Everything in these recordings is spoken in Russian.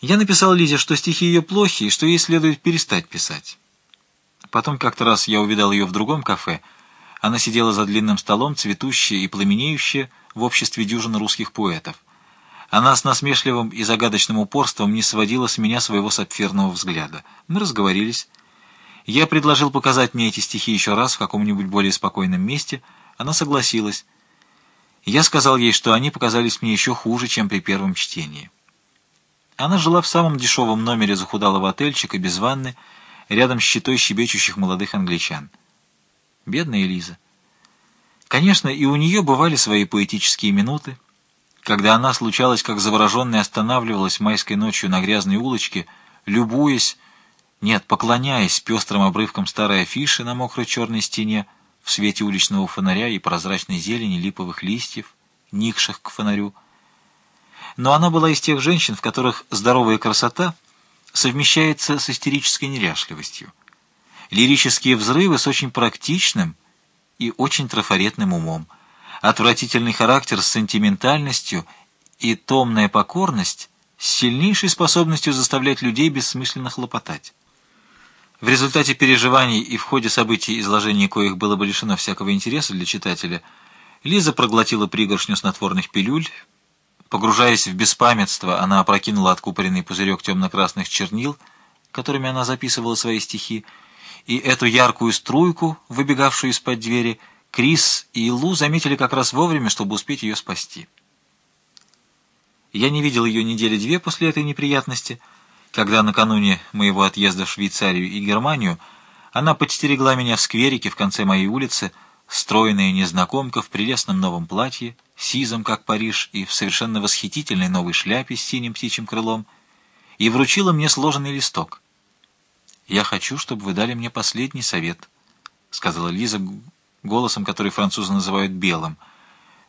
Я написал Лизе, что стихи ее плохи и что ей следует перестать писать. Потом как-то раз я увидал ее в другом кафе. Она сидела за длинным столом, цветущая и пламенеющая, в обществе дюжины русских поэтов. Она с насмешливым и загадочным упорством не сводила с меня своего сапфирного взгляда. Мы разговорились. Я предложил показать мне эти стихи еще раз в каком-нибудь более спокойном месте. Она согласилась. Я сказал ей, что они показались мне еще хуже, чем при первом чтении. Она жила в самом дешевом номере захудалого отельчика, без ванны, рядом с щитой щебечущих молодых англичан. Бедная Элиза. Конечно, и у нее бывали свои поэтические минуты, когда она случалась, как завороженная, останавливалась майской ночью на грязной улочке, любуясь, нет, поклоняясь пестрым обрывкам старой афиши на мокрой черной стене, в свете уличного фонаря и прозрачной зелени липовых листьев, никших к фонарю. Но она была из тех женщин, в которых здоровая красота совмещается с истерической неряшливостью. Лирические взрывы с очень практичным и очень трафаретным умом, отвратительный характер с сентиментальностью и томная покорность с сильнейшей способностью заставлять людей бессмысленно хлопотать. В результате переживаний и в ходе событий, изложения коих было бы лишено всякого интереса для читателя, Лиза проглотила пригоршню снотворных пилюль. Погружаясь в беспамятство, она опрокинула откупоренный пузырек темно-красных чернил, которыми она записывала свои стихи, и эту яркую струйку, выбегавшую из-под двери, Крис и Лу заметили как раз вовремя, чтобы успеть ее спасти. Я не видел ее недели две после этой неприятности — когда накануне моего отъезда в Швейцарию и Германию она подстерегла меня в скверике в конце моей улицы, стройная незнакомка в прелестном новом платье, сизом, как Париж, и в совершенно восхитительной новой шляпе с синим птичьим крылом, и вручила мне сложенный листок. «Я хочу, чтобы вы дали мне последний совет», — сказала Лиза голосом, который французы называют белым.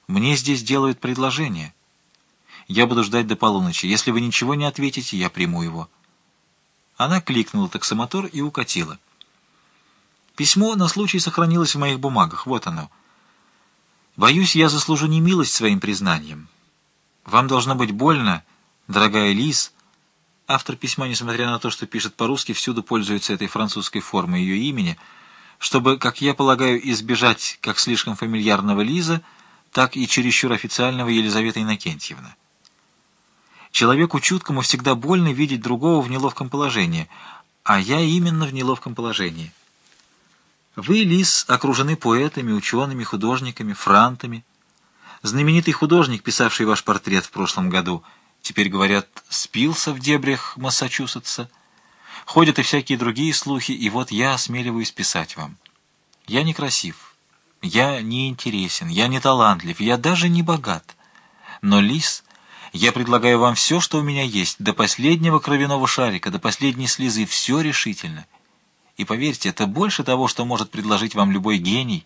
«Мне здесь делают предложение. Я буду ждать до полуночи. Если вы ничего не ответите, я приму его». Она кликнула таксомотор и укатила. Письмо на случай сохранилось в моих бумагах. Вот оно. Боюсь, я заслужу не милость своим признанием. Вам должно быть больно, дорогая Лиз. Автор письма, несмотря на то, что пишет по-русски, всюду пользуется этой французской формой ее имени, чтобы, как я полагаю, избежать как слишком фамильярного Лиза, так и чересчур официального Елизаветы Иннокентьевны. Человеку чуткому всегда больно видеть другого в неловком положении, а я именно в неловком положении. Вы, Лис, окружены поэтами, учеными, художниками, франтами. Знаменитый художник, писавший ваш портрет в прошлом году, теперь, говорят, спился в дебрях Массачусетса. Ходят и всякие другие слухи, и вот я осмеливаюсь писать вам. Я некрасив, я не интересен, я не талантлив, я даже не богат. Но Лис я предлагаю вам все, что у меня есть, до последнего кровяного шарика, до последней слезы, все решительно. И поверьте, это больше того, что может предложить вам любой гений,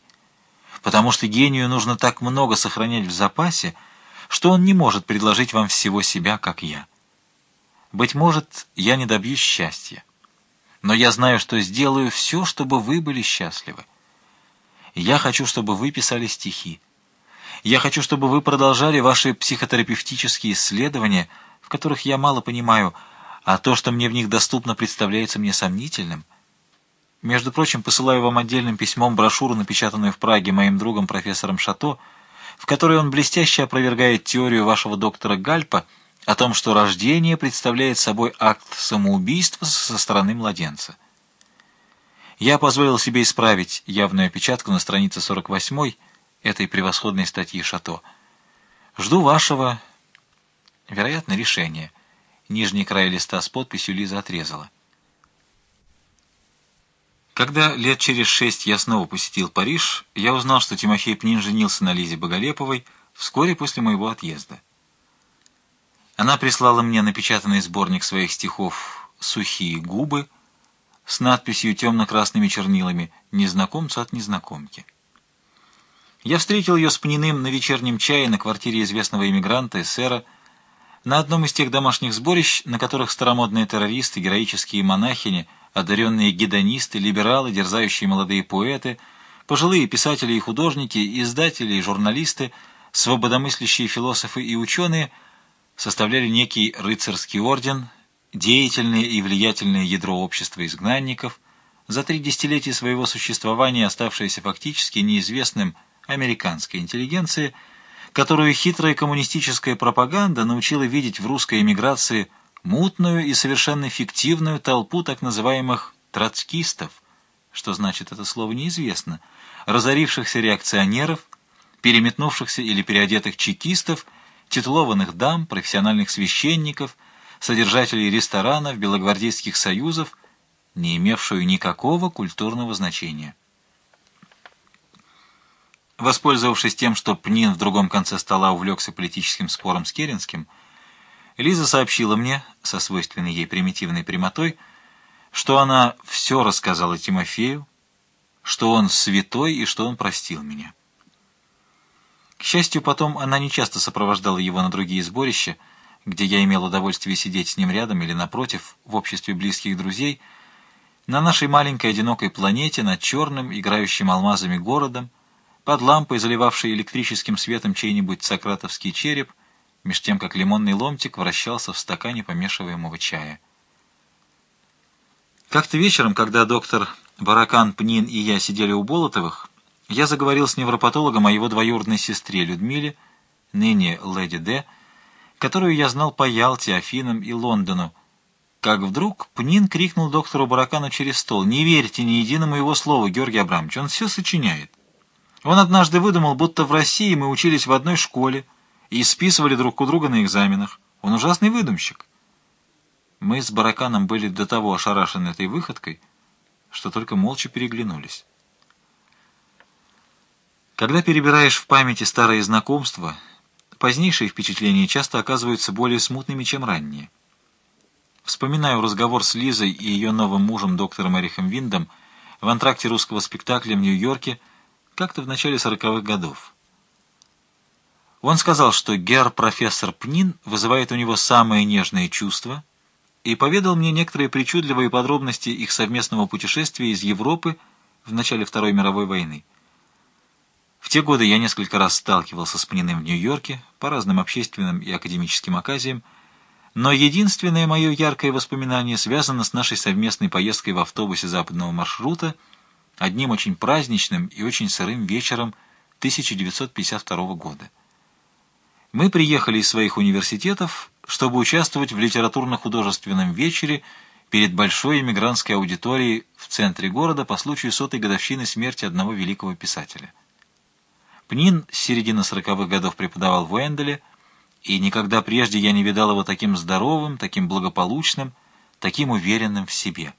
потому что гению нужно так много сохранять в запасе, что он не может предложить вам всего себя, как я. Быть может, я не добьюсь счастья, но я знаю, что сделаю все, чтобы вы были счастливы. Я хочу, чтобы вы писали стихи. Я хочу, чтобы вы продолжали ваши психотерапевтические исследования, в которых я мало понимаю, а то, что мне в них доступно, представляется мне сомнительным. Между прочим, посылаю вам отдельным письмом брошюру, напечатанную в Праге моим другом профессором Шато, в которой он блестяще опровергает теорию вашего доктора Гальпа о том, что рождение представляет собой акт самоубийства со стороны младенца. Я позволил себе исправить явную опечатку на странице 48 этой превосходной статьи Шато. Жду вашего, вероятно, решения. Нижний край листа с подписью Лиза отрезала. Когда лет через шесть я снова посетил Париж, я узнал, что Тимофей Пнин женился на Лизе Боголеповой вскоре после моего отъезда. Она прислала мне напечатанный сборник своих стихов «Сухие губы» с надписью темно-красными чернилами «Незнакомцу от незнакомки». Я встретил ее с Пниным на вечернем чае на квартире известного иммигранта, эсера, на одном из тех домашних сборищ, на которых старомодные террористы, героические монахини, одаренные гедонисты, либералы, дерзающие молодые поэты, пожилые писатели и художники, издатели и журналисты, свободомыслящие философы и ученые составляли некий рыцарский орден, деятельное и влиятельное ядро общества изгнанников, за три десятилетия своего существования оставшееся фактически неизвестным американской интеллигенции, которую хитрая коммунистическая пропаганда научила видеть в русской эмиграции мутную и совершенно фиктивную толпу так называемых «троцкистов», что значит это слово неизвестно, разорившихся реакционеров, переметнувшихся или переодетых чекистов, титулованных дам, профессиональных священников, содержателей ресторанов, белогвардейских союзов, не имевшую никакого культурного значения. Воспользовавшись тем, что Пнин в другом конце стола увлекся политическим спором с Керенским, Лиза сообщила мне, со свойственной ей примитивной прямотой, что она все рассказала Тимофею, что он святой и что он простил меня. К счастью, потом она не часто сопровождала его на другие сборища, где я имел удовольствие сидеть с ним рядом или напротив, в обществе близких друзей, на нашей маленькой одинокой планете, над черным, играющим алмазами городом, под лампой, заливавшей электрическим светом чей-нибудь сократовский череп, меж тем, как лимонный ломтик вращался в стакане помешиваемого чая. Как-то вечером, когда доктор Баракан, Пнин и я сидели у Болотовых, я заговорил с невропатологом о его двоюродной сестре Людмиле, ныне леди Д., которую я знал по Ялте, Афинам и Лондону, как вдруг Пнин крикнул доктору Баракану через стол, «Не верьте ни единому его слову, Георгий Абрамович, он все сочиняет. Он однажды выдумал, будто в России мы учились в одной школе и списывали друг у друга на экзаменах. Он ужасный выдумщик». Мы с Бараканом были до того ошарашены этой выходкой, что только молча переглянулись. Когда перебираешь в памяти старые знакомства, позднейшие впечатления часто оказываются более смутными, чем ранние. Вспоминаю разговор с Лизой и ее новым мужем, доктором Эрихом Виндом, в антракте русского спектакля в Нью-Йорке как-то в начале сороковых годов. Он сказал, что гер-профессор Пнин вызывает у него самые нежные чувства — и поведал мне некоторые причудливые подробности их совместного путешествия из Европы в начале Второй мировой войны. В те годы я несколько раз сталкивался с Пниным в Нью-Йорке по разным общественным и академическим оказиям, но единственное мое яркое воспоминание связано с нашей совместной поездкой в автобусе западного маршрута, одним очень праздничным и очень сырым вечером 1952 года. Мы приехали из своих университетов чтобы участвовать в литературно-художественном вечере перед большой эмигрантской аудиторией в центре города по случаю сотой годовщины смерти одного великого писателя. Пнин с середины сороковых годов преподавал в Уэнделе, и никогда прежде я не видал его таким здоровым, таким благополучным, таким уверенным в себе.